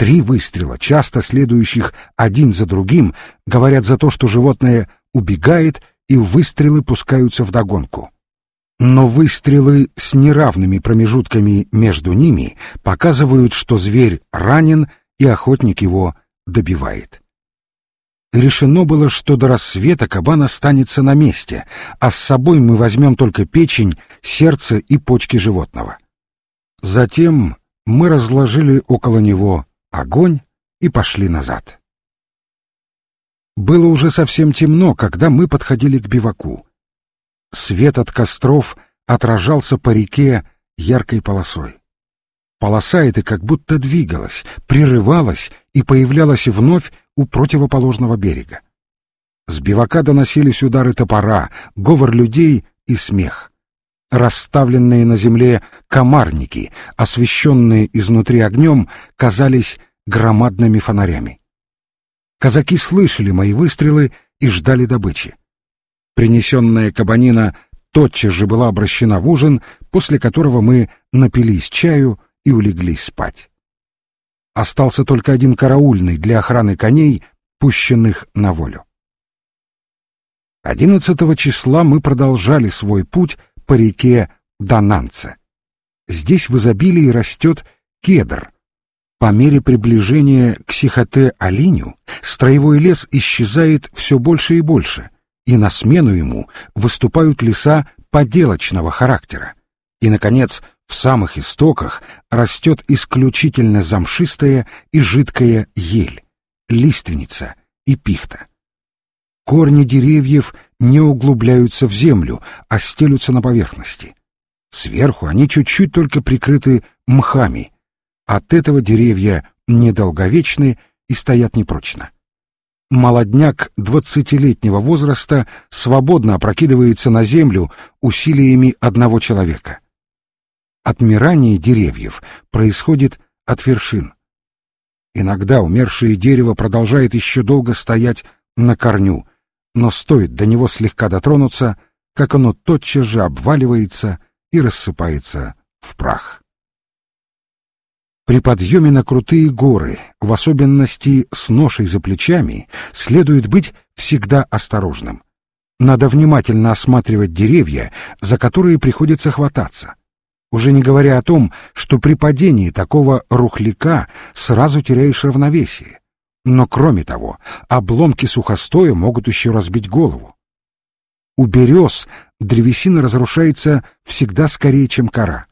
Три выстрела, часто следующих один за другим, говорят за то, что животное убегает, и выстрелы пускаются вдогонку. Но выстрелы с неравными промежутками между ними показывают, что зверь ранен, и охотник его добивает. Решено было, что до рассвета кабан останется на месте, а с собой мы возьмем только печень, сердце и почки животного. Затем мы разложили около него огонь и пошли назад. Было уже совсем темно, когда мы подходили к биваку. Свет от костров отражался по реке яркой полосой. Полоса эта как будто двигалась, прерывалась и появлялась вновь у противоположного берега. С бивака доносились удары топора, говор людей и смех. Расставленные на земле комарники, освещенные изнутри огнем, казались громадными фонарями. Казаки слышали мои выстрелы и ждали добычи. Принесенная кабанина тотчас же была обращена в ужин, после которого мы напились чаю и улеглись спать. Остался только один караульный для охраны коней, пущенных на волю. Одиннадцатого числа мы продолжали свой путь по реке Дананце. Здесь в изобилии растет кедр. По мере приближения к Сихоте-Алиню строевой лес исчезает все больше и больше — и на смену ему выступают леса поделочного характера. И, наконец, в самых истоках растет исключительно замшистая и жидкая ель, лиственница и пихта. Корни деревьев не углубляются в землю, а стелются на поверхности. Сверху они чуть-чуть только прикрыты мхами. От этого деревья недолговечны и стоят непрочно молодняк двадцатилетнего возраста свободно опрокидывается на землю усилиями одного человека. Отмирание деревьев происходит от вершин. Иногда умершее дерево продолжает еще долго стоять на корню, но стоит до него слегка дотронуться, как оно тотчас же обваливается и рассыпается в прах. При подъеме на крутые горы, в особенности с ношей за плечами, следует быть всегда осторожным. Надо внимательно осматривать деревья, за которые приходится хвататься. Уже не говоря о том, что при падении такого рухляка сразу теряешь равновесие. Но кроме того, обломки сухостоя могут еще разбить голову. У берез древесина разрушается всегда скорее, чем кора.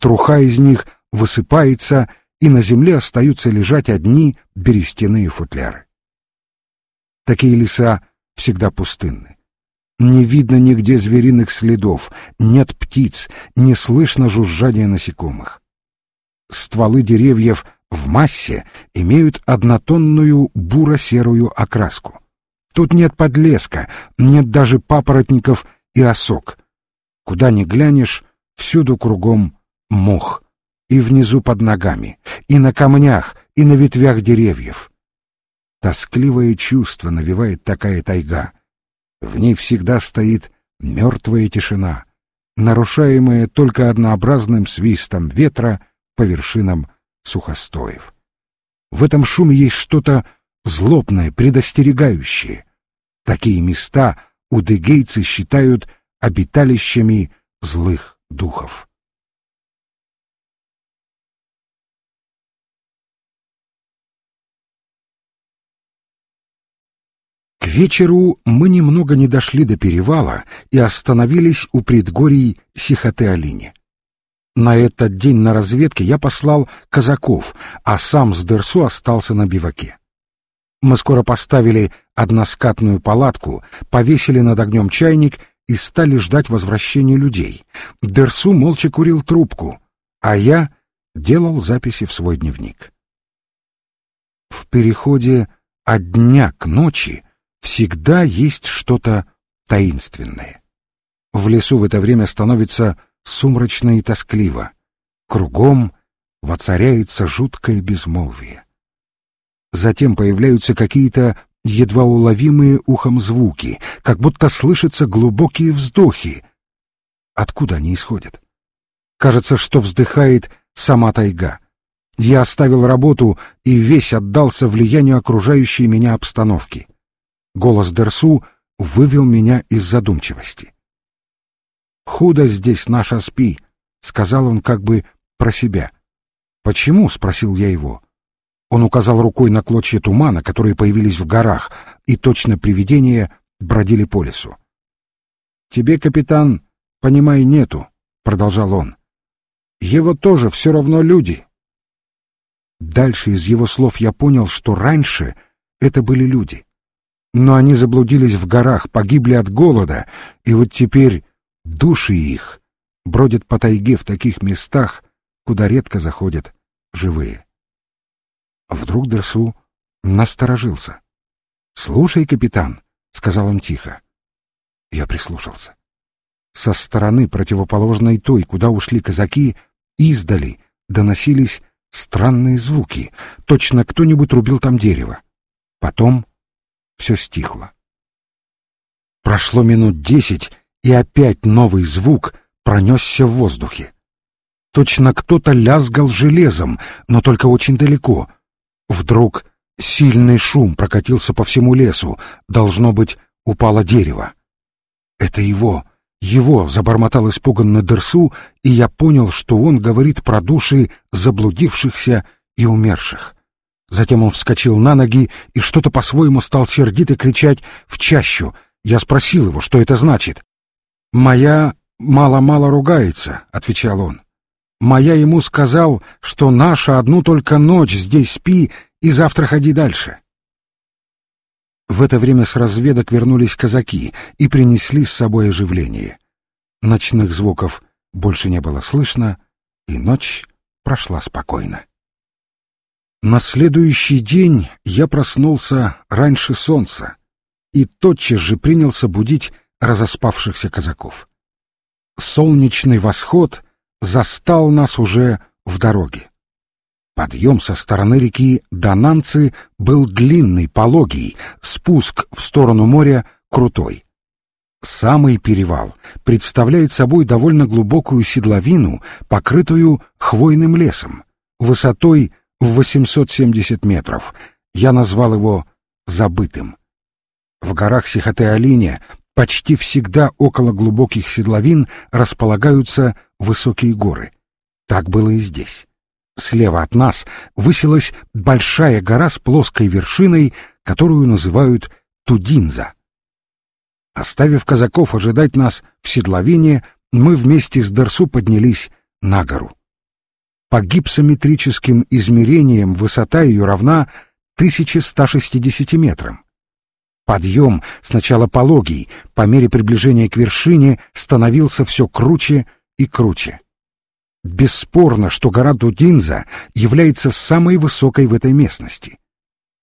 Труха из них высыпается, и на земле остаются лежать одни берестяные футляры. Такие леса всегда пустынны. Не видно нигде звериных следов, нет птиц, не слышно жужжания насекомых. Стволы деревьев в массе имеют однотонную буро-серую окраску. Тут нет подлеска, нет даже папоротников и осок. Куда ни глянешь, всюду кругом мох и внизу под ногами, и на камнях, и на ветвях деревьев. Тоскливое чувство навевает такая тайга. В ней всегда стоит мертвая тишина, нарушаемая только однообразным свистом ветра по вершинам сухостоев. В этом шуме есть что-то злобное, предостерегающее. Такие места удыгейцы считают обиталищами злых духов. Вечеру мы немного не дошли до перевала и остановились у предгорий Сихоте-Алине. На этот день на разведке я послал казаков, а сам с Дерсу остался на биваке. Мы скоро поставили односкатную палатку, повесили над огнем чайник и стали ждать возвращения людей. Дерсу молча курил трубку, а я делал записи в свой дневник. В переходе от дня к ночи всегда есть что-то таинственное. В лесу в это время становится сумрачно и тоскливо. Кругом воцаряется жуткое безмолвие. Затем появляются какие-то едва уловимые ухом звуки, как будто слышатся глубокие вздохи. Откуда они исходят? Кажется, что вздыхает сама тайга. Я оставил работу и весь отдался влиянию окружающей меня обстановки. Голос Дерсу вывел меня из задумчивости. «Худо здесь наша спи», — сказал он как бы про себя. «Почему?» — спросил я его. Он указал рукой на клочья тумана, которые появились в горах, и точно привидения бродили по лесу. «Тебе, капитан, понимай, нету», — продолжал он. «Его тоже все равно люди». Дальше из его слов я понял, что раньше это были люди. Но они заблудились в горах, погибли от голода, и вот теперь души их бродят по тайге в таких местах, куда редко заходят живые. Вдруг Дерсу насторожился. «Слушай, капитан», — сказал он тихо. Я прислушался. Со стороны, противоположной той, куда ушли казаки, издали доносились странные звуки. Точно кто-нибудь рубил там дерево. Потом все стихло. Прошло минут десять, и опять новый звук пронесся в воздухе. Точно кто-то лязгал железом, но только очень далеко. Вдруг сильный шум прокатился по всему лесу. Должно быть, упало дерево. «Это его, его!» — забормотал испуганно Дерсу, и я понял, что он говорит про души заблудившихся и умерших. Затем он вскочил на ноги и что-то по-своему стал сердито кричать в чащу. Я спросил его, что это значит. «Моя мало-мало ругается», — отвечал он. «Моя ему сказал, что наша одну только ночь здесь спи и завтра ходи дальше». В это время с разведок вернулись казаки и принесли с собой оживление. Ночных звуков больше не было слышно, и ночь прошла спокойно. На следующий день я проснулся раньше солнца и тотчас же принялся будить разоспавшихся казаков. Солнечный восход застал нас уже в дороге. Подъем со стороны реки Дананцы был длинный, пологий, спуск в сторону моря крутой. Самый перевал представляет собой довольно глубокую седловину, покрытую хвойным лесом, высотой в 870 метров. Я назвал его «забытым». В горах Сихоте-Алине почти всегда около глубоких седловин располагаются высокие горы. Так было и здесь. Слева от нас высилась большая гора с плоской вершиной, которую называют Тудинза. Оставив казаков ожидать нас в седловине, мы вместе с Дерсу поднялись на гору. По гипсометрическим измерениям высота ее равна 1160 метрам. Подъем, сначала пологий, по мере приближения к вершине, становился все круче и круче. Бесспорно, что гора Дудинза является самой высокой в этой местности.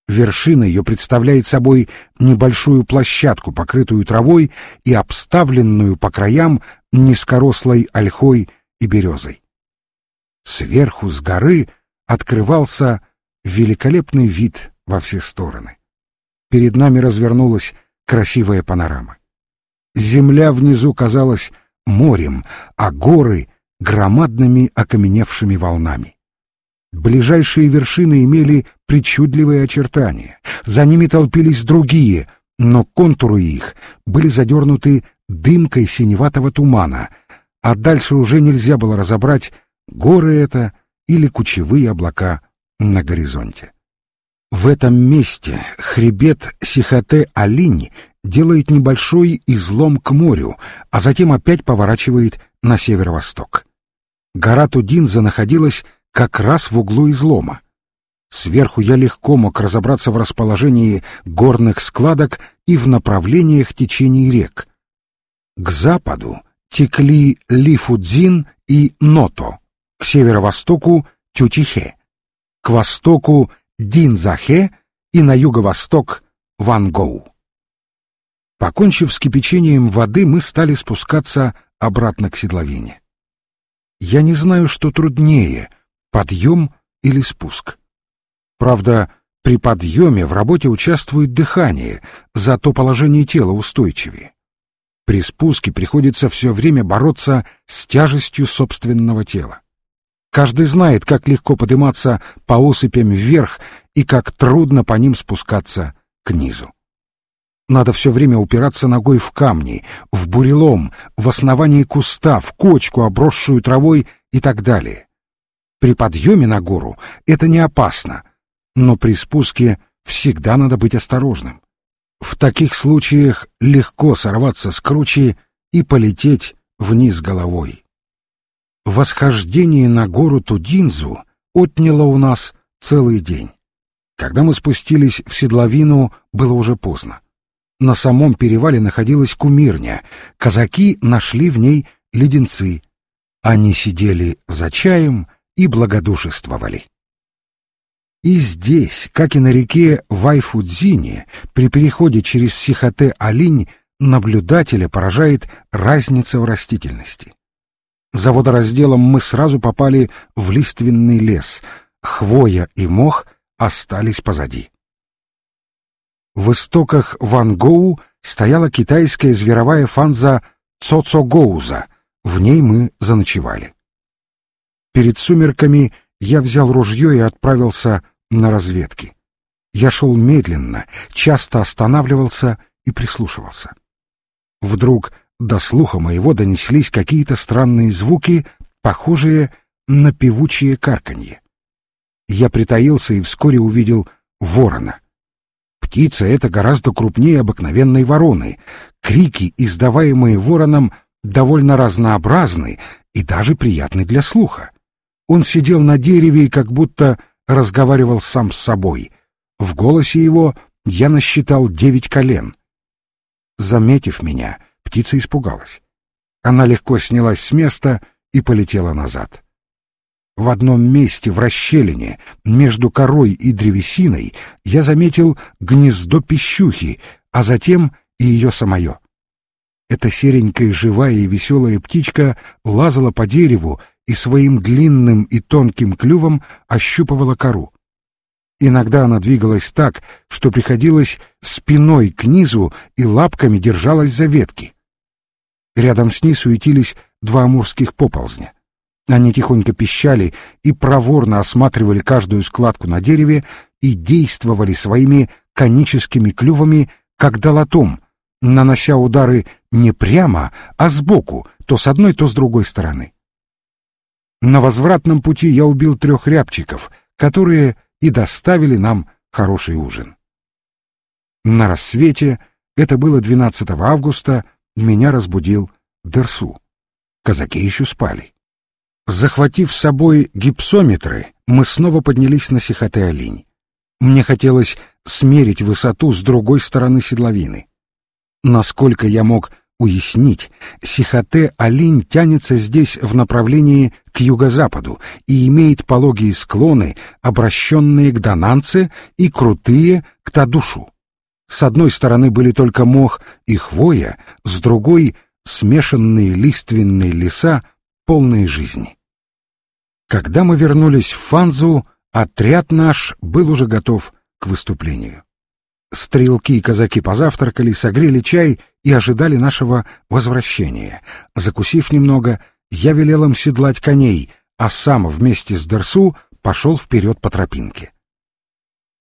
Вершина ее представляет собой небольшую площадку, покрытую травой и обставленную по краям низкорослой ольхой и березой. Сверху с горы открывался великолепный вид во все стороны. Перед нами развернулась красивая панорама. Земля внизу казалась морем, а горы громадными окаменевшими волнами. Ближайшие вершины имели причудливые очертания, за ними толпились другие, но контуры их были задернуты дымкой синеватого тумана, а дальше уже нельзя было разобрать, горы это или кучевые облака на горизонте. В этом месте хребет Сихоте-Алинь делает небольшой излом к морю, а затем опять поворачивает на северо-восток. Гора Тудинза находилась как раз в углу излома. Сверху я легко мог разобраться в расположении горных складок и в направлениях течений рек. К западу текли Лифудзин и Ното, к северо-востоку — Тютихе, к востоку — Динзахе и на юго-восток — Вангоу. Покончив с кипячением воды, мы стали спускаться обратно к седловине. Я не знаю, что труднее — подъем или спуск. Правда, при подъеме в работе участвует дыхание, зато положение тела устойчивее. При спуске приходится все время бороться с тяжестью собственного тела. Каждый знает, как легко подниматься по осыпям вверх и как трудно по ним спускаться к низу. Надо все время упираться ногой в камни, в бурелом, в основании куста, в кочку, обросшую травой и так далее. При подъеме на гору это не опасно, но при спуске всегда надо быть осторожным. В таких случаях легко сорваться с кручи и полететь вниз головой. Восхождение на гору Тудинзу отняло у нас целый день. Когда мы спустились в седловину, было уже поздно. На самом перевале находилась кумирня. Казаки нашли в ней леденцы. Они сидели за чаем и благодушествовали. И здесь, как и на реке Вайфудзине, при переходе через Сихоте-Алинь, наблюдателя поражает разница в растительности. За водоразделом мы сразу попали в лиственный лес. Хвоя и мох остались позади. В истоках Вангоу стояла китайская зверовая фанза Цоцогоуза. В ней мы заночевали. Перед сумерками я взял ружье и отправился на разведки. Я шел медленно, часто останавливался и прислушивался. Вдруг до слуха моего донеслись какие-то странные звуки, похожие на певучие карканье. Я притаился и вскоре увидел ворона. Птица эта гораздо крупнее обыкновенной вороны. Крики, издаваемые вороном, довольно разнообразны и даже приятны для слуха. Он сидел на дереве и как будто разговаривал сам с собой. В голосе его я насчитал девять колен. Заметив меня, птица испугалась. Она легко снялась с места и полетела назад. В одном месте, в расщелине, между корой и древесиной, я заметил гнездо пищухи, а затем и ее самое. Эта серенькая, живая и веселая птичка лазала по дереву и своим длинным и тонким клювом ощупывала кору. Иногда она двигалась так, что приходилось спиной к низу и лапками держалась за ветки. Рядом с ней суетились два амурских поползня. Они тихонько пищали и проворно осматривали каждую складку на дереве и действовали своими коническими клювами, как долотом, нанося удары не прямо, а сбоку, то с одной, то с другой стороны. На возвратном пути я убил трех рябчиков, которые и доставили нам хороший ужин. На рассвете, это было 12 августа, меня разбудил Дерсу. Казаки еще спали. Захватив с собой гипсометры, мы снова поднялись на Сихоте-Олинь. Мне хотелось смерить высоту с другой стороны седловины. Насколько я мог уяснить, Сихоте-Алинь тянется здесь в направлении к юго-западу и имеет пологие склоны, обращенные к Дананце и крутые к Тадушу. С одной стороны были только мох и хвоя, с другой — смешанные лиственные леса, полные жизни. Когда мы вернулись в Фанзу, отряд наш был уже готов к выступлению. Стрелки и казаки позавтракали, согрели чай и ожидали нашего возвращения. Закусив немного, я велел им седлать коней, а сам вместе с Дерсу пошел вперед по тропинке.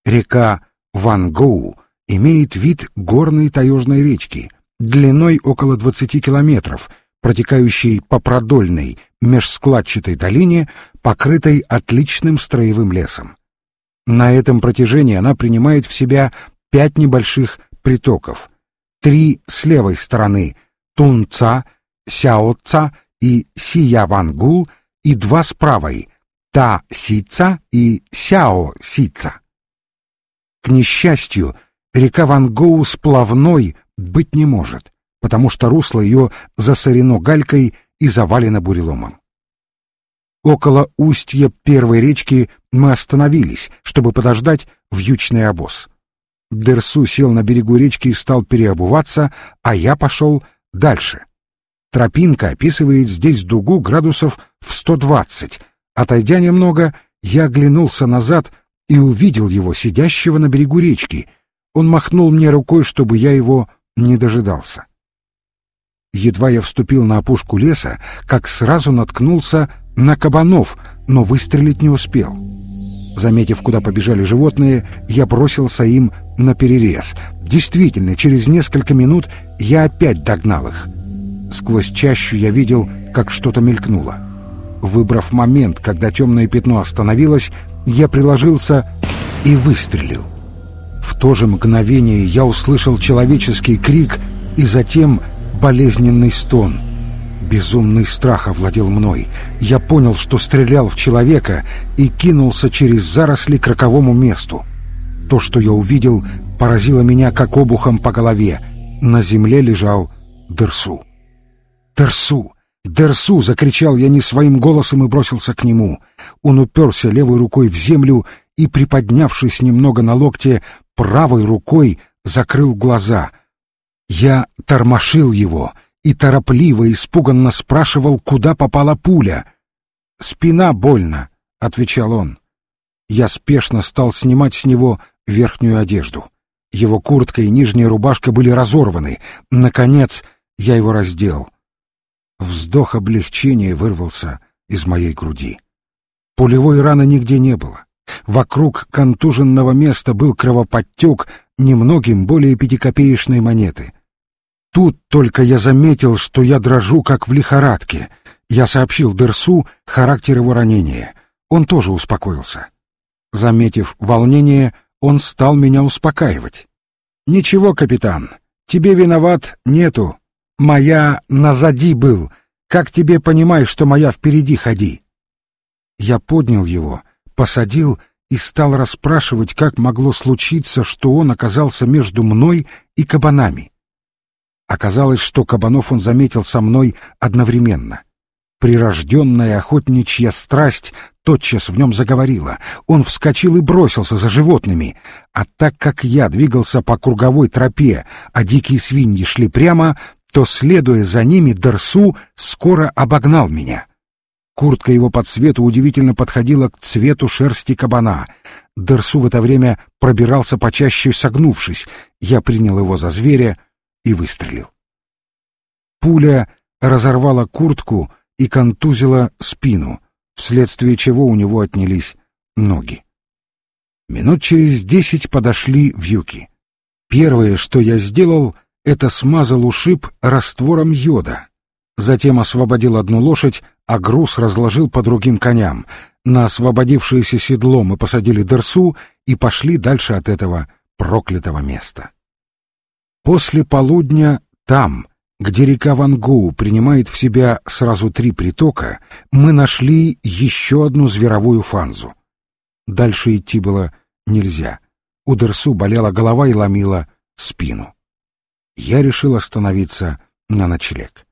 Река Вангоу имеет вид горной таежной речки, длиной около 20 километров, протекающей по продольной межскладчатой долине, покрытой отличным строевым лесом. На этом протяжении она принимает в себя пять небольших притоков. Три с левой стороны — Тунца, Сяоца и Сиявангул, и два с правой — Та-Сица и Сяо-Сица. К несчастью, река Вангоу сплавной быть не может, потому что русло ее засорено галькой и завалено буреломом. Около устья первой речки мы остановились, чтобы подождать вьючный обоз. Дерсу сел на берегу речки и стал переобуваться, а я пошел дальше. Тропинка описывает здесь дугу градусов в 120. Отойдя немного, я оглянулся назад и увидел его, сидящего на берегу речки. Он махнул мне рукой, чтобы я его не дожидался. Едва я вступил на опушку леса, как сразу наткнулся на кабанов, но выстрелить не успел. Заметив, куда побежали животные, я бросился им на перерез. Действительно, через несколько минут я опять догнал их. Сквозь чащу я видел, как что-то мелькнуло. Выбрав момент, когда темное пятно остановилось, я приложился и выстрелил. В то же мгновение я услышал человеческий крик и затем болезненный стон. Безумный страх овладел мной. Я понял, что стрелял в человека и кинулся через заросли к роковому месту. То, что я увидел, поразило меня как обухом по голове. На земле лежал Дерсу. «Дерсу! Дерсу!» — закричал я не своим голосом и бросился к нему. Он уперся левой рукой в землю и, приподнявшись немного на локте, правой рукой закрыл глаза. Я тормошил его и торопливо, испуганно спрашивал, куда попала пуля. «Спина больно», — отвечал он. Я спешно стал снимать с него верхнюю одежду. Его куртка и нижняя рубашка были разорваны. Наконец, я его раздел. Вздох облегчения вырвался из моей груди. Пулевой раны нигде не было. Вокруг контуженного места был кровоподтек немногим более пятикопеечной монеты. Тут только я заметил, что я дрожу, как в лихорадке. Я сообщил Дерсу характер его ранения. Он тоже успокоился. Заметив волнение, он стал меня успокаивать. «Ничего, капитан, тебе виноват нету. Моя назади был. Как тебе понимай, что моя впереди ходи?» Я поднял его, посадил и стал расспрашивать, как могло случиться, что он оказался между мной и кабанами. Оказалось, что кабанов он заметил со мной одновременно. Прирожденная охотничья страсть тотчас в нем заговорила. Он вскочил и бросился за животными. А так как я двигался по круговой тропе, а дикие свиньи шли прямо, то, следуя за ними, Дерсу скоро обогнал меня. Куртка его по цвету удивительно подходила к цвету шерсти кабана. Дерсу в это время пробирался почаще согнувшись. Я принял его за зверя и выстрелил. Пуля разорвала куртку и контузила спину, вследствие чего у него отнялись ноги. Минут через десять подошли вьюки. Первое, что я сделал, это смазал ушиб раствором йода. Затем освободил одну лошадь, а груз разложил по другим коням. На освободившееся седло мы посадили Дерсу и пошли дальше от этого проклятого места. После полудня там, где река Вангоу принимает в себя сразу три притока, мы нашли еще одну зверовую фанзу. Дальше идти было нельзя. У Дерсу болела голова и ломила спину. Я решил остановиться на ночлег.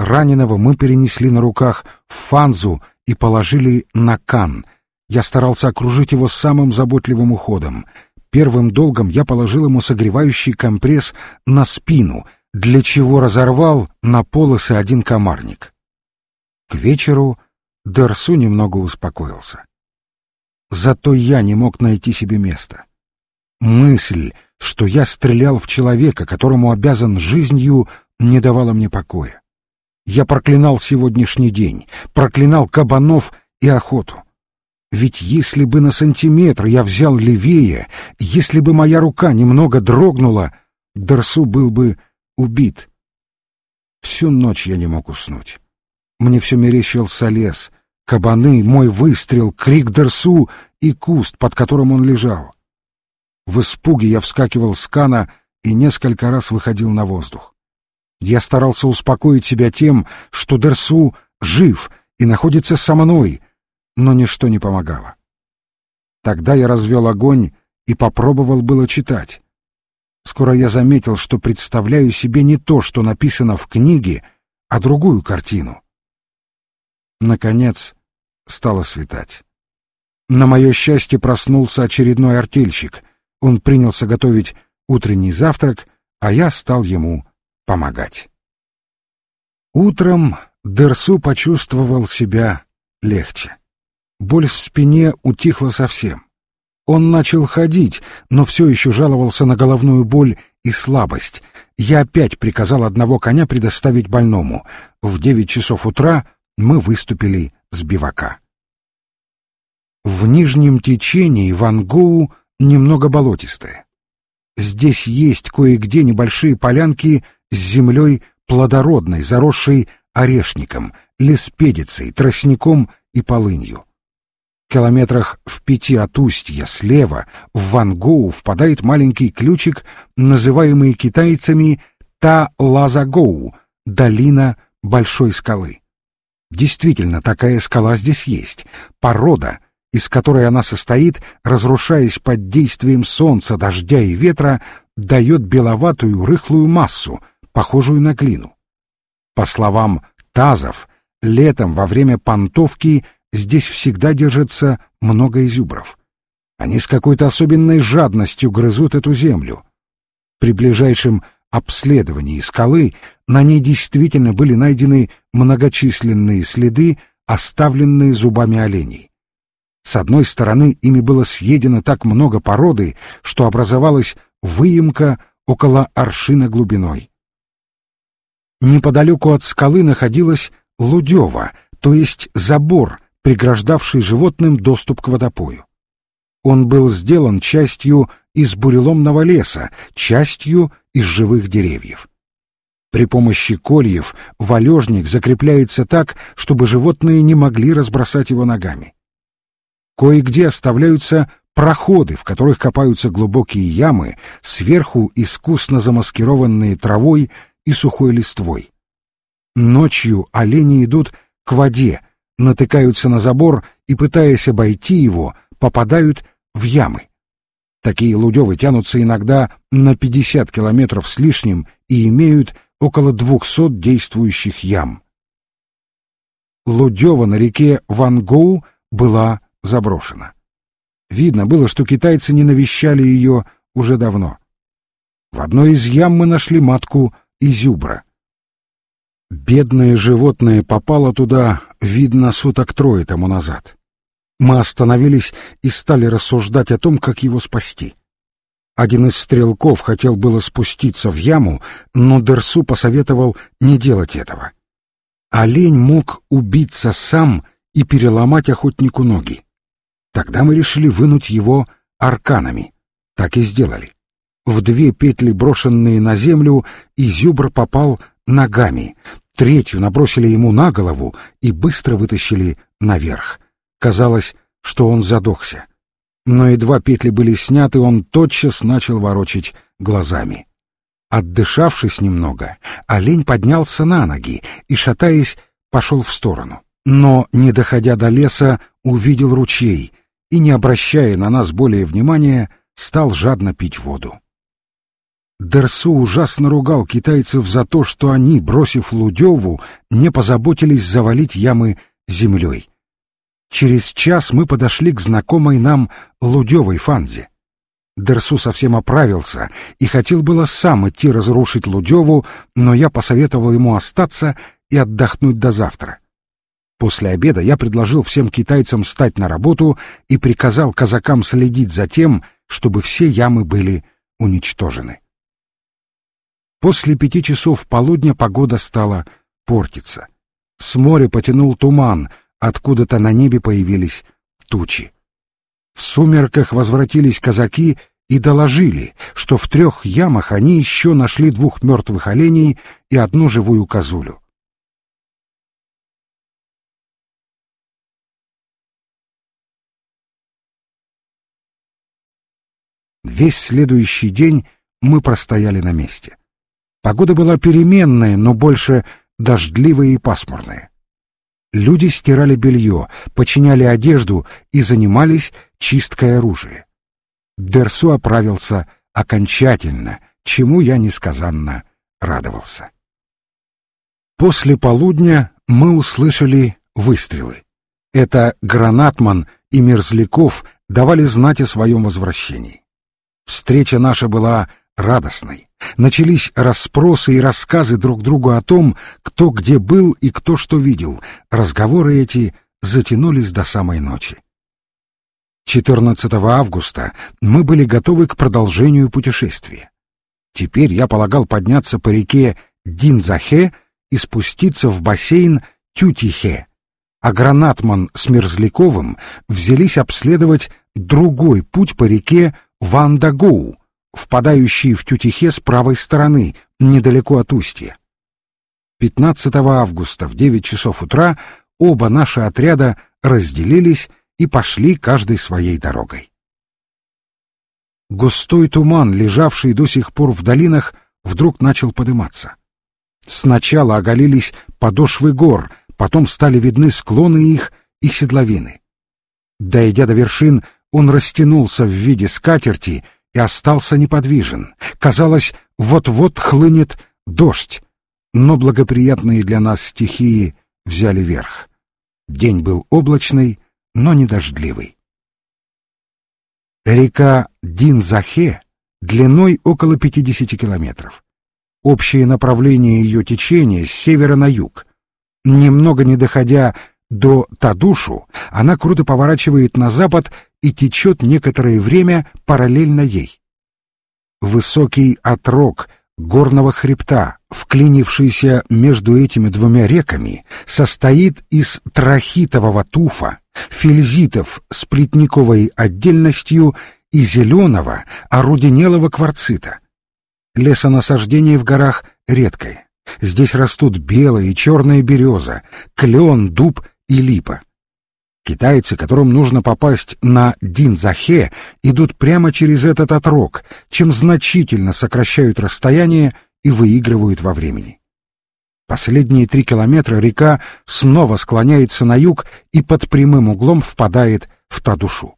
Раненого мы перенесли на руках в фанзу и положили на кан. Я старался окружить его самым заботливым уходом. Первым долгом я положил ему согревающий компресс на спину, для чего разорвал на полосы один комарник. К вечеру Дерсу немного успокоился. Зато я не мог найти себе места. Мысль, что я стрелял в человека, которому обязан жизнью, не давала мне покоя. Я проклинал сегодняшний день, проклинал кабанов и охоту. Ведь если бы на сантиметр я взял левее, если бы моя рука немного дрогнула, Дарсу был бы убит. Всю ночь я не мог уснуть. Мне все мерещился лес, кабаны, мой выстрел, крик Дарсу и куст, под которым он лежал. В испуге я вскакивал с кана и несколько раз выходил на воздух. Я старался успокоить себя тем, что Дерсу жив и находится со мной, но ничто не помогало. Тогда я развел огонь и попробовал было читать. Скоро я заметил, что представляю себе не то, что написано в книге, а другую картину. Наконец стало светать. На мое счастье проснулся очередной артельщик. Он принялся готовить утренний завтрак, а я стал ему помогать. Утром Дерсу почувствовал себя легче. Боль в спине утихла совсем. Он начал ходить, но все еще жаловался на головную боль и слабость. Я опять приказал одного коня предоставить больному. В девять часов утра мы выступили с бивака. В нижнем течении Вангоу немного болотистое. Здесь есть кое-где небольшие полянки с землей плодородной, заросшей орешником, леспедицей, тростником и полынью. Километрах в пяти от устья слева в Вангоу впадает маленький ключик, называемый китайцами Та-Лазагоу, долина большой скалы. Действительно, такая скала здесь есть. Порода, из которой она состоит, разрушаясь под действием солнца, дождя и ветра, дает беловатую рыхлую массу, похожую на глину. По словам Тазов, летом во время понтовки – здесь всегда держится много изюбров. Они с какой-то особенной жадностью грызут эту землю. При ближайшем обследовании скалы на ней действительно были найдены многочисленные следы, оставленные зубами оленей. С одной стороны, ими было съедено так много породы, что образовалась выемка около аршина глубиной. Неподалеку от скалы находилась лудева, то есть забор, преграждавший животным доступ к водопою. Он был сделан частью из буреломного леса, частью из живых деревьев. При помощи кольев валежник закрепляется так, чтобы животные не могли разбросать его ногами. Кое-где оставляются проходы, в которых копаются глубокие ямы, сверху искусно замаскированные травой и сухой листвой. Ночью олени идут к воде, натыкаются на забор и, пытаясь обойти его, попадают в ямы. Такие лудевы тянутся иногда на 50 километров с лишним и имеют около 200 действующих ям. Лудева на реке Вангоу была заброшена. Видно было, что китайцы не навещали ее уже давно. В одной из ям мы нашли матку изюбра. Бедное животное попало туда, видно, суток трое тому назад. Мы остановились и стали рассуждать о том, как его спасти. Один из стрелков хотел было спуститься в яму, но Дерсу посоветовал не делать этого. Олень мог убиться сам и переломать охотнику ноги. Тогда мы решили вынуть его арканами. Так и сделали. В две петли, брошенные на землю, изюбр попал ногами, третью набросили ему на голову и быстро вытащили наверх. Казалось, что он задохся. Но едва петли были сняты, он тотчас начал ворочать глазами. Отдышавшись немного, олень поднялся на ноги и, шатаясь, пошел в сторону. Но, не доходя до леса, увидел ручей и, не обращая на нас более внимания, стал жадно пить воду. Дерсу ужасно ругал китайцев за то, что они, бросив Лудеву, не позаботились завалить ямы землей. Через час мы подошли к знакомой нам Лудевой Фанзе. Дерсу совсем оправился и хотел было сам идти разрушить Лудеву, но я посоветовал ему остаться и отдохнуть до завтра. После обеда я предложил всем китайцам встать на работу и приказал казакам следить за тем, чтобы все ямы были уничтожены. После пяти часов полудня погода стала портиться. С моря потянул туман, откуда-то на небе появились тучи. В сумерках возвратились казаки и доложили, что в трех ямах они еще нашли двух мертвых оленей и одну живую козулю. Весь следующий день мы простояли на месте. Погода была переменная, но больше дождливая и пасмурная. Люди стирали белье, починяли одежду и занимались чисткой оружия. Дерсу оправился окончательно, чему я несказанно радовался. После полудня мы услышали выстрелы. Это Гранатман и Мерзляков давали знать о своем возвращении. Встреча наша была радостной. Начались расспросы и рассказы друг другу о том, кто где был и кто что видел. Разговоры эти затянулись до самой ночи. 14 августа мы были готовы к продолжению путешествия. Теперь я полагал подняться по реке Динзахе и спуститься в бассейн Тютихе. а Гранатман с Мерзляковым взялись обследовать другой путь по реке Вандагоу, впадающий в Тютихе с правой стороны, недалеко от устья. 15 августа в 9 часов утра оба наши отряда разделились и пошли каждой своей дорогой. Густой туман, лежавший до сих пор в долинах, вдруг начал подниматься. Сначала оголились подошвы гор, потом стали видны склоны их и седловины. Дойдя до вершин, он растянулся в виде скатерти и остался неподвижен. Казалось, вот-вот хлынет дождь, но благоприятные для нас стихии взяли верх. День был облачный, но не дождливый. Река Динзахе длиной около 50 километров. Общее направление ее течения с севера на юг. Немного не доходя до Тадушу, она круто поворачивает на запад и течет некоторое время параллельно ей. Высокий отрог горного хребта, вклинившийся между этими двумя реками, состоит из трахитового туфа, фельзитов с плетниковой отдельностью и зеленого оруденелого кварцита. Лесонасаждение в горах редкое. Здесь растут белая и черная береза, клен, дуб и липа. Китайцы, которым нужно попасть на Динзахе, идут прямо через этот отрог, чем значительно сокращают расстояние и выигрывают во времени. Последние три километра река снова склоняется на юг и под прямым углом впадает в Тадушу.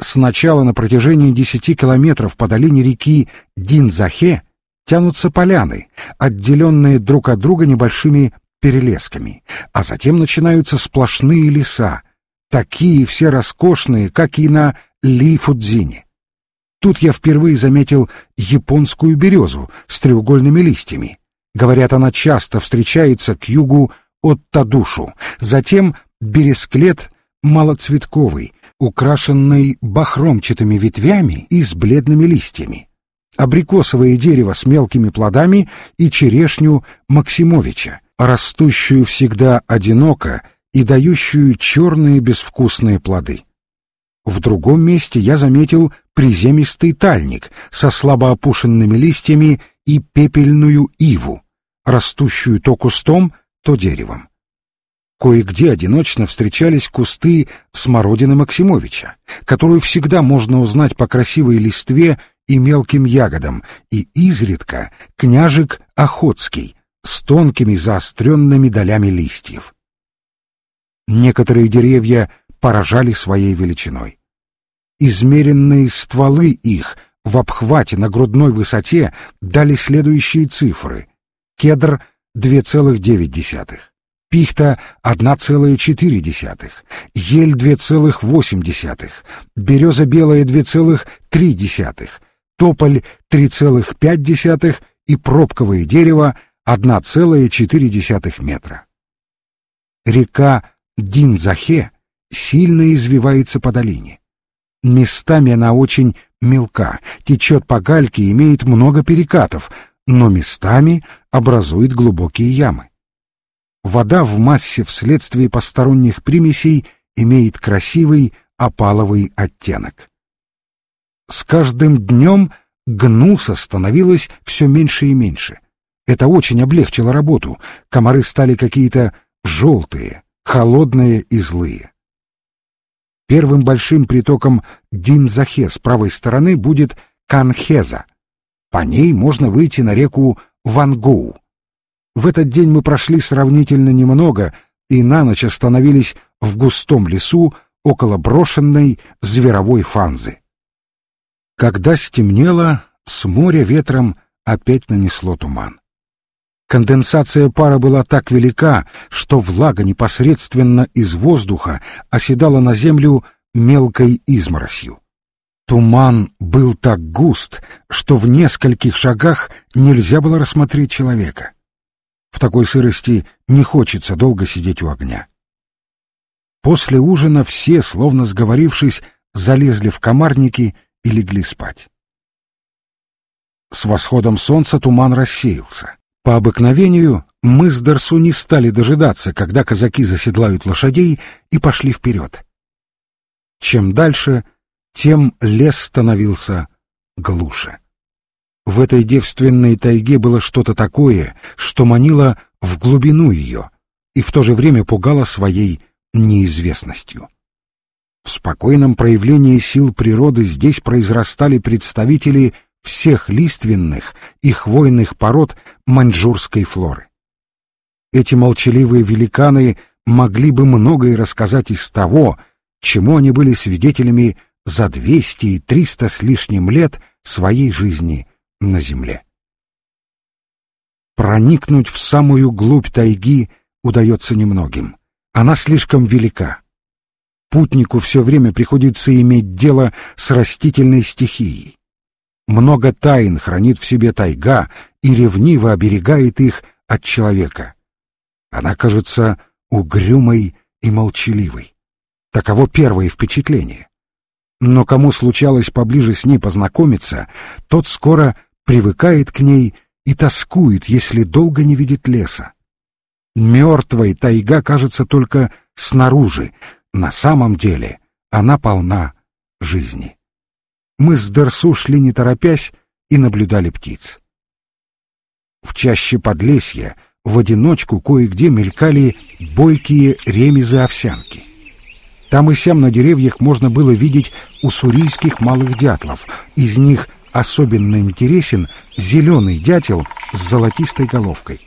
Сначала на протяжении десяти километров по долине реки Динзахе тянутся поляны, отделенные друг от друга небольшими перелесками, а затем начинаются сплошные леса, такие все роскошные, как и на Ли-Фудзине. Тут я впервые заметил японскую березу с треугольными листьями. Говорят, она часто встречается к югу от Тадушу. Затем бересклет малоцветковый, украшенный бахромчатыми ветвями и с бледными листьями. Абрикосовое дерево с мелкими плодами и черешню Максимовича, растущую всегда одиноко и дающую черные безвкусные плоды. В другом месте я заметил приземистый тальник со слабо опушенными листьями и пепельную иву, растущую то кустом, то деревом. Кое-где одиночно встречались кусты смородины Максимовича, которую всегда можно узнать по красивой листве и мелким ягодам, и изредка княжик Охотский с тонкими заостренными долями листьев. Некоторые деревья поражали своей величиной. Измеренные стволы их в обхвате на грудной высоте дали следующие цифры. Кедр — 2,9, пихта — 1,4, ель — 2,8, береза белая — 2,3, тополь — 3,5 и пробковое дерево — 1,4 метра. Река Динзахе сильно извивается по долине. Местами она очень мелка, течет по гальке и имеет много перекатов, но местами образует глубокие ямы. Вода в массе вследствие посторонних примесей имеет красивый опаловый оттенок. С каждым днем гнуса становилось все меньше и меньше. Это очень облегчило работу, комары стали какие-то желтые, холодные и злые. Первым большим притоком Динзахе с правой стороны будет Канхеза. По ней можно выйти на реку Вангоу. В этот день мы прошли сравнительно немного и на ночь остановились в густом лесу около брошенной зверовой фанзы. Когда стемнело, с моря ветром опять нанесло туман. Конденсация пара была так велика, что влага непосредственно из воздуха оседала на землю мелкой изморосью. Туман был так густ, что в нескольких шагах нельзя было рассмотреть человека. В такой сырости не хочется долго сидеть у огня. После ужина все, словно сговорившись, залезли в комарники и легли спать. С восходом солнца туман рассеялся. По обыкновению мы с Дарсу не стали дожидаться, когда казаки заседлают лошадей, и пошли вперед. Чем дальше, тем лес становился глуше. В этой девственной тайге было что-то такое, что манило в глубину ее и в то же время пугало своей неизвестностью. В спокойном проявлении сил природы здесь произрастали представители всех лиственных и хвойных пород маньчжурской флоры. Эти молчаливые великаны могли бы многое рассказать из того, чему они были свидетелями за двести и триста с лишним лет своей жизни на земле. Проникнуть в самую глубь тайги удается немногим. Она слишком велика. Путнику все время приходится иметь дело с растительной стихией. Много тайн хранит в себе тайга и ревниво оберегает их от человека. Она кажется угрюмой и молчаливой. Таково первое впечатление. Но кому случалось поближе с ней познакомиться, тот скоро привыкает к ней и тоскует, если долго не видит леса. Мертвой тайга кажется только снаружи, на самом деле она полна жизни. Мы с Дерсу шли не торопясь и наблюдали птиц. В чаще подлесья в одиночку кое-где мелькали бойкие ремезы овсянки. Там и сям на деревьях можно было видеть уссурийских малых дятлов. Из них особенно интересен зеленый дятел с золотистой головкой.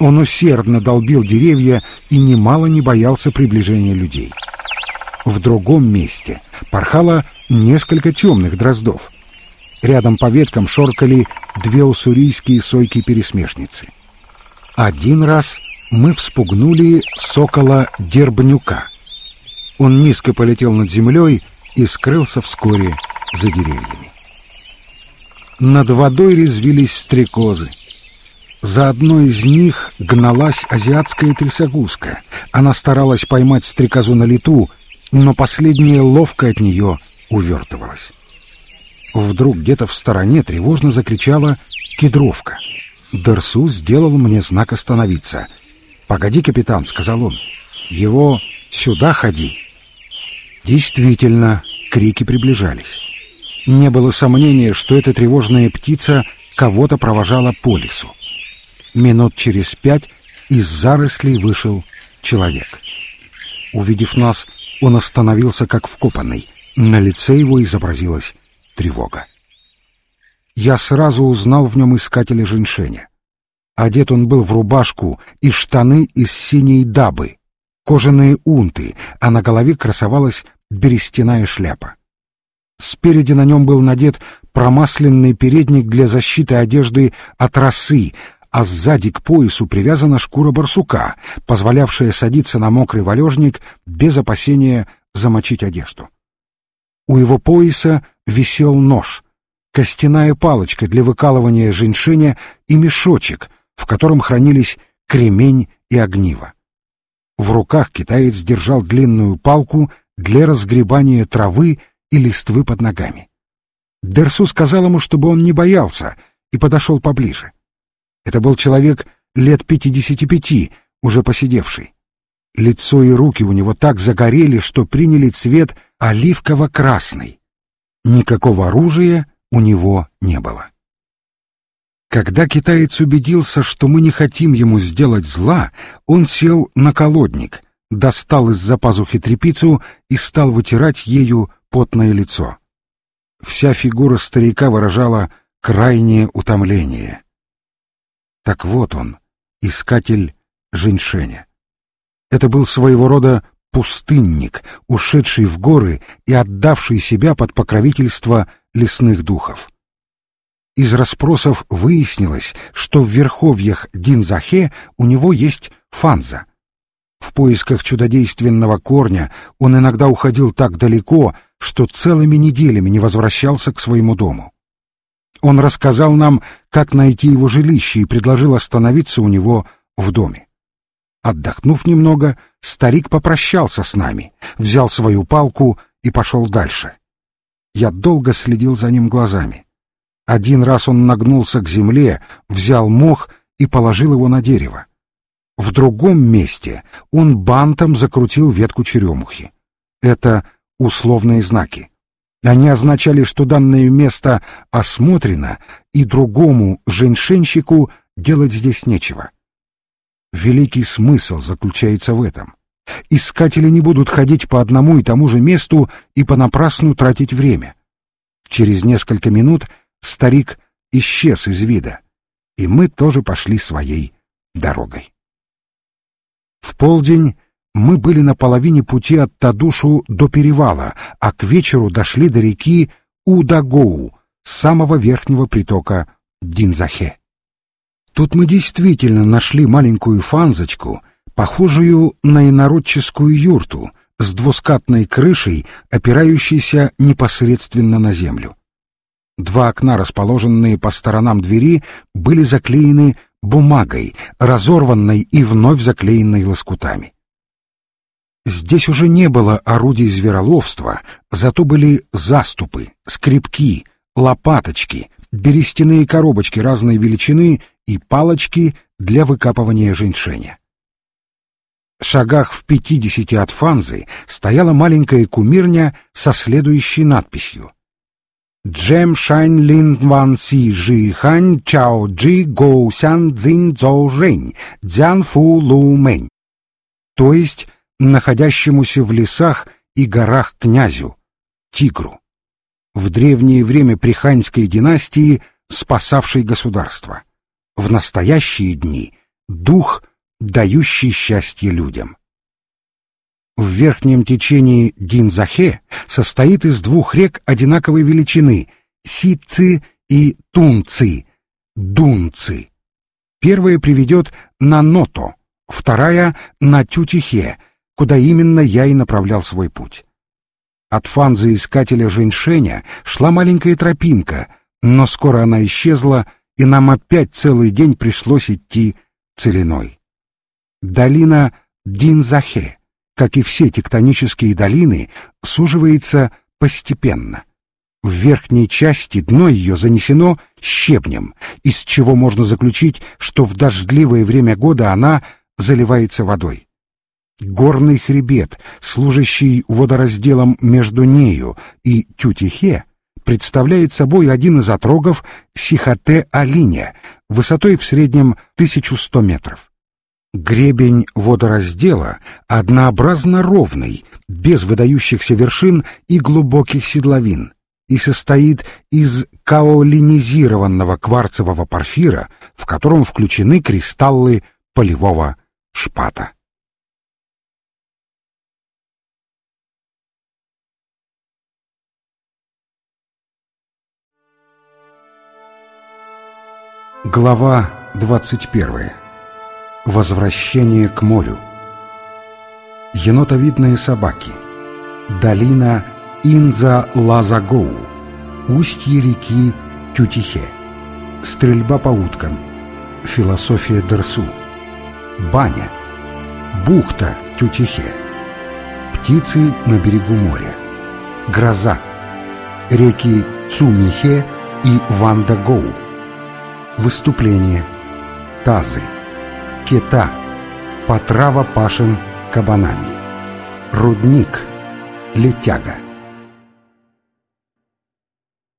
Он усердно долбил деревья и немало не боялся приближения людей. В другом месте порхало несколько темных дроздов. Рядом по веткам шоркали две уссурийские сойки-пересмешницы. Один раз мы вспугнули сокола Дербнюка. Он низко полетел над землей и скрылся вскоре за деревьями. Над водой резвились стрекозы. За одной из них гналась азиатская трясогузка. Она старалась поймать стрекозу на лету, но последняя ловко от нее увертывалась. Вдруг где-то в стороне тревожно закричала кедровка. Дерсу сделал мне знак остановиться. «Погоди, капитан», — сказал он, — «его сюда ходи». Действительно, крики приближались. Не было сомнения, что эта тревожная птица кого-то провожала по лесу. Минут через пять из зарослей вышел человек. Увидев нас, он остановился как вкопанный. На лице его изобразилась тревога. Я сразу узнал в нем искателя женьшеня. Одет он был в рубашку и штаны из синей дабы, кожаные унты, а на голове красовалась берестяная шляпа. Спереди на нем был надет промасленный передник для защиты одежды от росы, а сзади к поясу привязана шкура барсука, позволявшая садиться на мокрый валежник без опасения замочить одежду. У его пояса висел нож, костяная палочка для выкалывания женьшеня и мешочек, в котором хранились кремень и огниво. В руках китаец держал длинную палку для разгребания травы и листвы под ногами. Дерсу сказал ему, чтобы он не боялся, и подошел поближе. Это был человек лет пятидесяти пяти, уже посидевший. Лицо и руки у него так загорели, что приняли цвет оливково-красный. Никакого оружия у него не было. Когда китаец убедился, что мы не хотим ему сделать зла, он сел на колодник, достал из-за пазухи тряпицу и стал вытирать ею потное лицо. Вся фигура старика выражала крайнее утомление. Так вот он, искатель женьшеня. Это был своего рода пустынник, ушедший в горы и отдавший себя под покровительство лесных духов. Из расспросов выяснилось, что в верховьях Динзахе у него есть фанза. В поисках чудодейственного корня он иногда уходил так далеко, что целыми неделями не возвращался к своему дому. Он рассказал нам, как найти его жилище и предложил остановиться у него в доме. Отдохнув немного, старик попрощался с нами, взял свою палку и пошел дальше. Я долго следил за ним глазами. Один раз он нагнулся к земле, взял мох и положил его на дерево. В другом месте он бантом закрутил ветку черемухи. Это условные знаки. Они означали, что данное место осмотрено, и другому женьшенщику делать здесь нечего. Великий смысл заключается в этом. Искатели не будут ходить по одному и тому же месту и понапрасну тратить время. Через несколько минут старик исчез из вида, и мы тоже пошли своей дорогой. В полдень мы были на половине пути от Тадушу до перевала, а к вечеру дошли до реки Удагоу, самого верхнего притока Динзахе. Тут мы действительно нашли маленькую фанзочку, похожую на инородческую юрту, с двускатной крышей, опирающейся непосредственно на землю. Два окна, расположенные по сторонам двери, были заклеены бумагой, разорванной и вновь заклеенной лоскутами. Здесь уже не было орудий звероловства, зато были заступы, скребки, лопаточки, берестяные коробочки разной величины и палочки для выкапывания женьшеня. Шагах в пятидесяти от Фанзы стояла маленькая кумирня со следующей надписью «Джем Шань Лин Ван Си Жи Хань Чао Джи Гоу Сян Цзин Цзо Жень Дзян Фу Лу Мэнь», то есть находящемуся в лесах и горах князю, тигру, в древнее время при ханьской династии спасавшей государство, в настоящие дни дух, дающий счастье людям. В верхнем течении Динзахе состоит из двух рек одинаковой величины — Сици и Тунци, Дунци. Первая приведет на Ното, вторая — на Тютихе — куда именно я и направлял свой путь. От фанзы искателя женьшеня шла маленькая тропинка, но скоро она исчезла, и нам опять целый день пришлось идти целиной. Долина Динзахе, как и все тектонические долины, суживается постепенно. В верхней части дно ее занесено щебнем, из чего можно заключить, что в дождливое время года она заливается водой. Горный хребет, служащий водоразделом между нею и Тютихе, представляет собой один из отрогов Сихоте-Алиня, высотой в среднем 1100 метров. Гребень водораздела однообразно ровный, без выдающихся вершин и глубоких седловин, и состоит из каолинизированного кварцевого порфира, в котором включены кристаллы полевого шпата. Глава 21. Возвращение к морю. Енотовидные собаки. Долина Инза-Лазагоу. Устье реки Тютихе. Стрельба по уткам. Философия Дерсу. Баня. Бухта Тютихе. Птицы на берегу моря. Гроза. Реки Цумихе и Вандагоу Выступление. Тазы. Кета. Потрава пашин кабанами. Рудник. Летяга.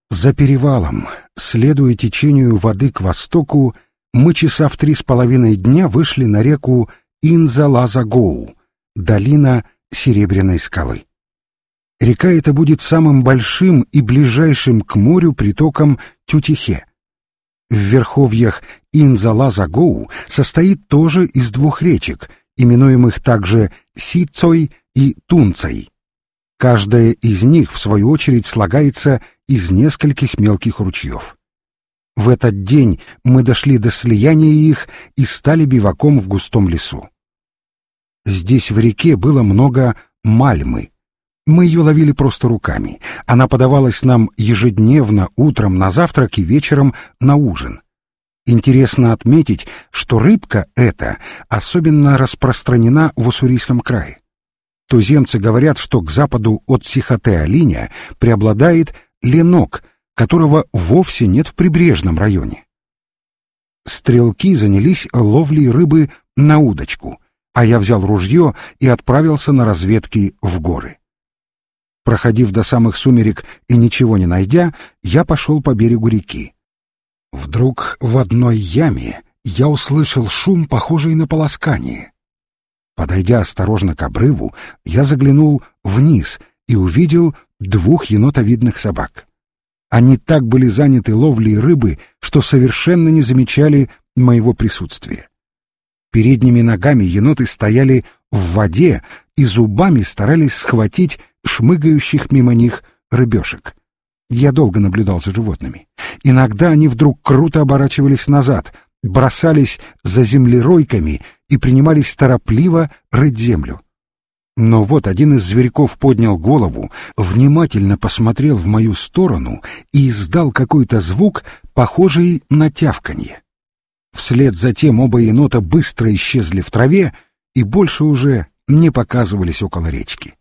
За перевалом, следуя течению воды к востоку, мы часа в три с половиной дня вышли на реку Инзалазагоу, долина Серебряной скалы. Река эта будет самым большим и ближайшим к морю притоком Тютихе, в верховьях Инзалазагоу состоит тоже из двух речек, именуемых также Сицой и Тунцей. Каждая из них, в свою очередь, слагается из нескольких мелких ручьев. В этот день мы дошли до слияния их и стали биваком в густом лесу. Здесь в реке было много мальмы, мы ее ловили просто руками. Она подавалась нам ежедневно утром на завтрак и вечером на ужин. Интересно отметить, что рыбка эта особенно распространена в Уссурийском крае. Туземцы говорят, что к западу от Сихоте-Алиня преобладает ленок, которого вовсе нет в прибрежном районе. Стрелки занялись ловлей рыбы на удочку, а я взял ружье и отправился на разведки в горы. Проходив до самых сумерек и ничего не найдя, я пошел по берегу реки. Вдруг в одной яме я услышал шум, похожий на полоскание. Подойдя осторожно к обрыву, я заглянул вниз и увидел двух енотовидных собак. Они так были заняты ловлей рыбы, что совершенно не замечали моего присутствия. Передними ногами еноты стояли в воде и зубами старались схватить шмыгающих мимо них рыбешек. Я долго наблюдал за животными. Иногда они вдруг круто оборачивались назад, бросались за землеройками и принимались торопливо рыть землю. Но вот один из зверьков поднял голову, внимательно посмотрел в мою сторону и издал какой-то звук, похожий на тявканье. Вслед за тем оба енота быстро исчезли в траве и больше уже не показывались около речки.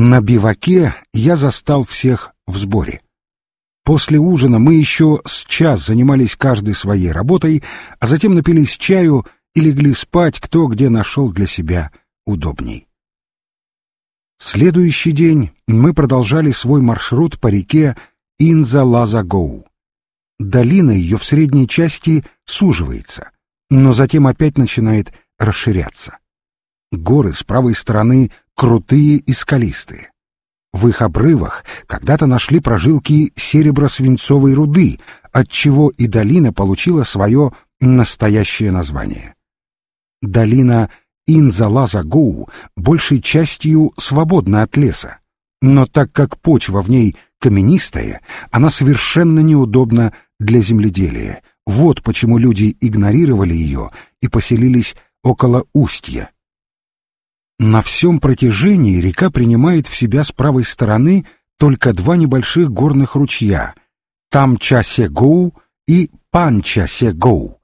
На биваке я застал всех в сборе. После ужина мы еще с час занимались каждой своей работой, а затем напились чаю и легли спать, кто где нашел для себя удобней. Следующий день мы продолжали свой маршрут по реке Инза-Лаза-Гоу. Долина ее в средней части суживается, но затем опять начинает расширяться. Горы с правой стороны крутые и скалистые. В их обрывах когда-то нашли прожилки серебро-свинцовой руды, отчего и долина получила свое настоящее название. Долина Инзалаза-Гоу большей частью свободна от леса, но так как почва в ней каменистая, она совершенно неудобна для земледелия. Вот почему люди игнорировали ее и поселились около устья. На всем протяжении река принимает в себя с правой стороны только два небольших горных ручья — Тамча-Сегоу и Панча-Сегоу.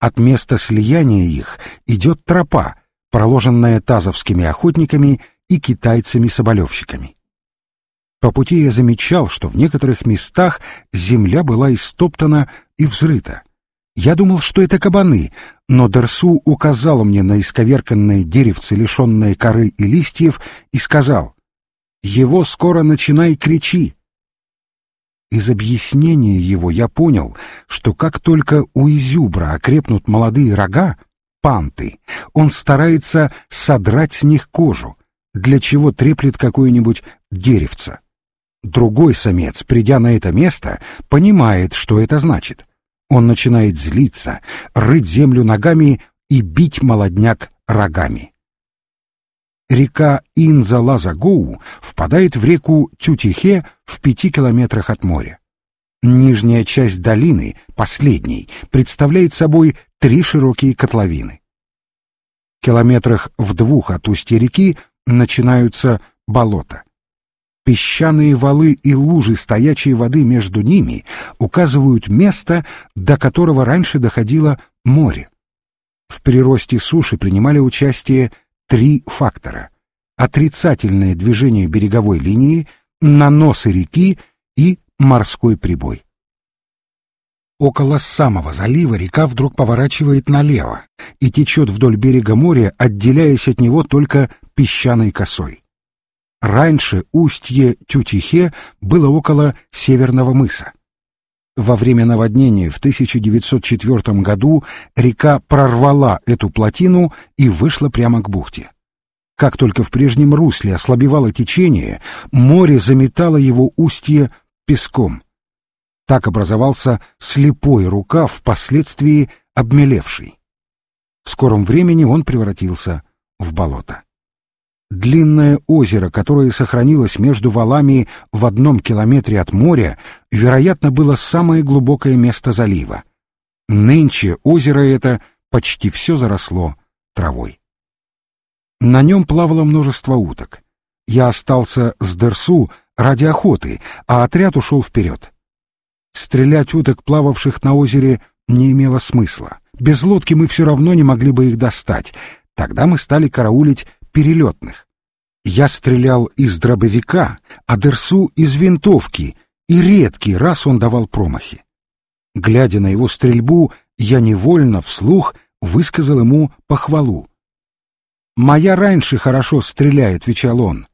От места слияния их идет тропа, проложенная тазовскими охотниками и китайцами-соболевщиками. По пути я замечал, что в некоторых местах земля была истоптана и взрыта. Я думал, что это кабаны, но Дерсу указал мне на исковерканное деревце, лишенное коры и листьев, и сказал, «Его скоро начинай кричи». Из объяснения его я понял, что как только у изюбра окрепнут молодые рога, панты. Он старается содрать с них кожу, для чего треплет какое-нибудь деревце. Другой самец, придя на это место, понимает, что это значит. Он начинает злиться, рыть землю ногами и бить молодняк рогами. Река Инза-Лаза-Гоу впадает в реку Тютихе в пяти километрах от моря. Нижняя часть долины, последней, представляет собой три широкие котловины. Километрах в двух от устья реки начинаются болота. Песчаные валы и лужи стоячей воды между ними указывают место, до которого раньше доходило море. В приросте суши принимали участие три фактора — отрицательное движение береговой линии, наносы реки и морской прибой. Около самого залива река вдруг поворачивает налево и течет вдоль берега моря, отделяясь от него только песчаной косой. Раньше устье Тютихе было около Северного мыса. Во время наводнения в 1904 году река прорвала эту плотину и вышла прямо к бухте. Как только в прежнем русле ослабевало течение, море заметало его устье песком. Так образовался слепой рукав, впоследствии обмелевший. В скором времени он превратился в болото. Длинное озеро, которое сохранилось между валами в одном километре от моря, вероятно, было самое глубокое место залива. Нынче озеро это почти все заросло травой. На нем плавало множество уток. Я остался с Дерсу ради охоты, а отряд ушел вперед. Стрелять уток, плававших на озере, не имело смысла. Без лодки мы все равно не могли бы их достать. Тогда мы стали караулить перелетных. Я стрелял из дробовика, а Дерсу из винтовки, и редкий раз он давал промахи. Глядя на его стрельбу, я невольно, вслух, высказал ему похвалу. «Моя раньше хорошо стреляет», — отвечал он.